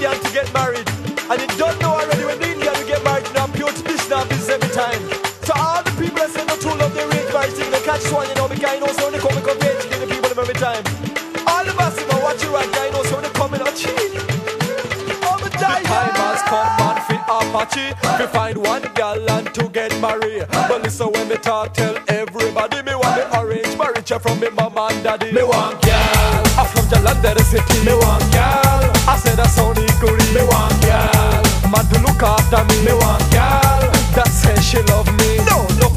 get married. And you don't know already when the Indian will get married, now pure tradition of this every time. So all the people that say no true love, they arrange marriage thing, they catch one, you know, because you know, so when they come, they come to the people every time. All the us, you know, watch you right, guy, you know, so when they come in, oh, cheat. Oh, my die. The time has come, man, fit Apache. We find one gal and to get married. But listen when me talk, tell everybody me want me orange marriage from me mama and daddy. Me want gal, I'm from Jalandhar city. Me want gal,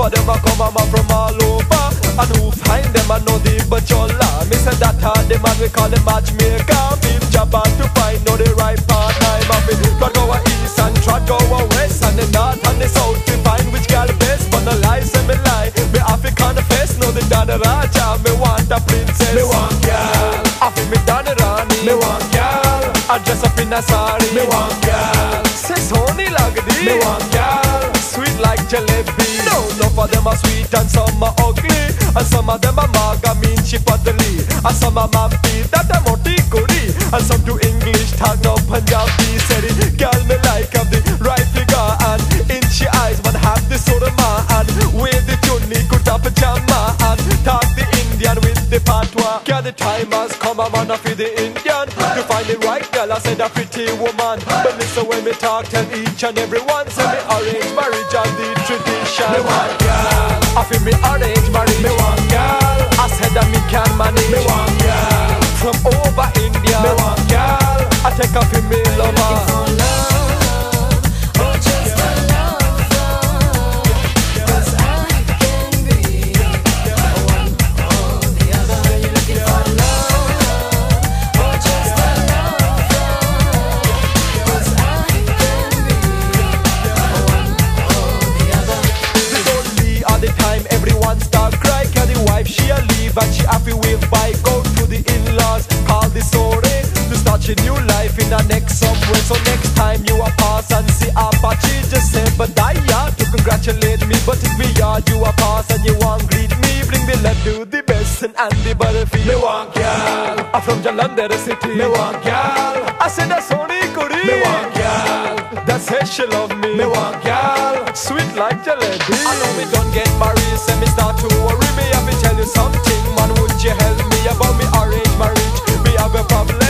For them a come mama from all over. And who find them I know the bachola. Me say that uh, hard the man we call the matchmaker. Been Japan to find know the right partner. I'm a bit try go a east and try go a west and the north and the south to find which gal best. But no lie say me lie. Me African face know the Dana Raja. Me want a princess. Me want gal. I feel me Dana Rani. Me want gal. I dress up in a sari. Me want gal. Say Sony Lagdi. Me want gal. Sweet like jalebi. No them are sweet and some are ugly. And some of them are maga mean chipadali. And some are mampi that are moti kuri. And some do English talk no Punjabi. Said it, girl me like have the right figure and inchy eyes. Man have the of man and wave the good up pajama and talk the Indian with the patwa. Girl the time has come a man for the Indian to find the right girl. I said a pretty woman. But listen when me talk, tell each and every one. Say me arrange marriage and the tradition. Me want girl. I feel me arrange marriage. Me one girl. I said that me can manage. Me want girl. From start new life in the next somewhere. So next time you a pass and see Apache, just say Badaya to congratulate me. But if we are you a pass and you want greet me, bring the love do the best and Andy Butterfield. Me want girl, I'm from Jalandhar city. Me want girl, I said that's only Kuri. Me want girl, that says she love me. Me want girl, sweet like jalebi. I know me don't get married, say me start to worry. Me have to tell you something, man. Would you help me about me arrange marriage? Me have a problem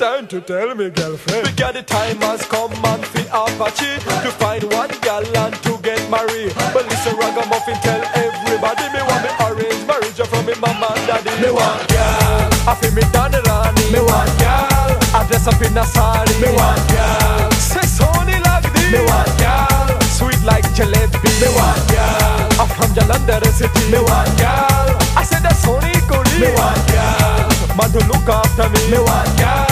time to tell me girlfriend. We got the time has come man fi Apache. To find one gal and to get married. But listen ragamuffin tell everybody. Me want me orange marriage from me mama and daddy. Me want gal I feel me down the Me want gal I dress up in a sari. Me want gal Say Sony like this. Me want gal Sweet like jalebi. Me want gal I'm from Jalandhar city Me want gal I said that's only Koli Me want gal Man to look after me. Me want gal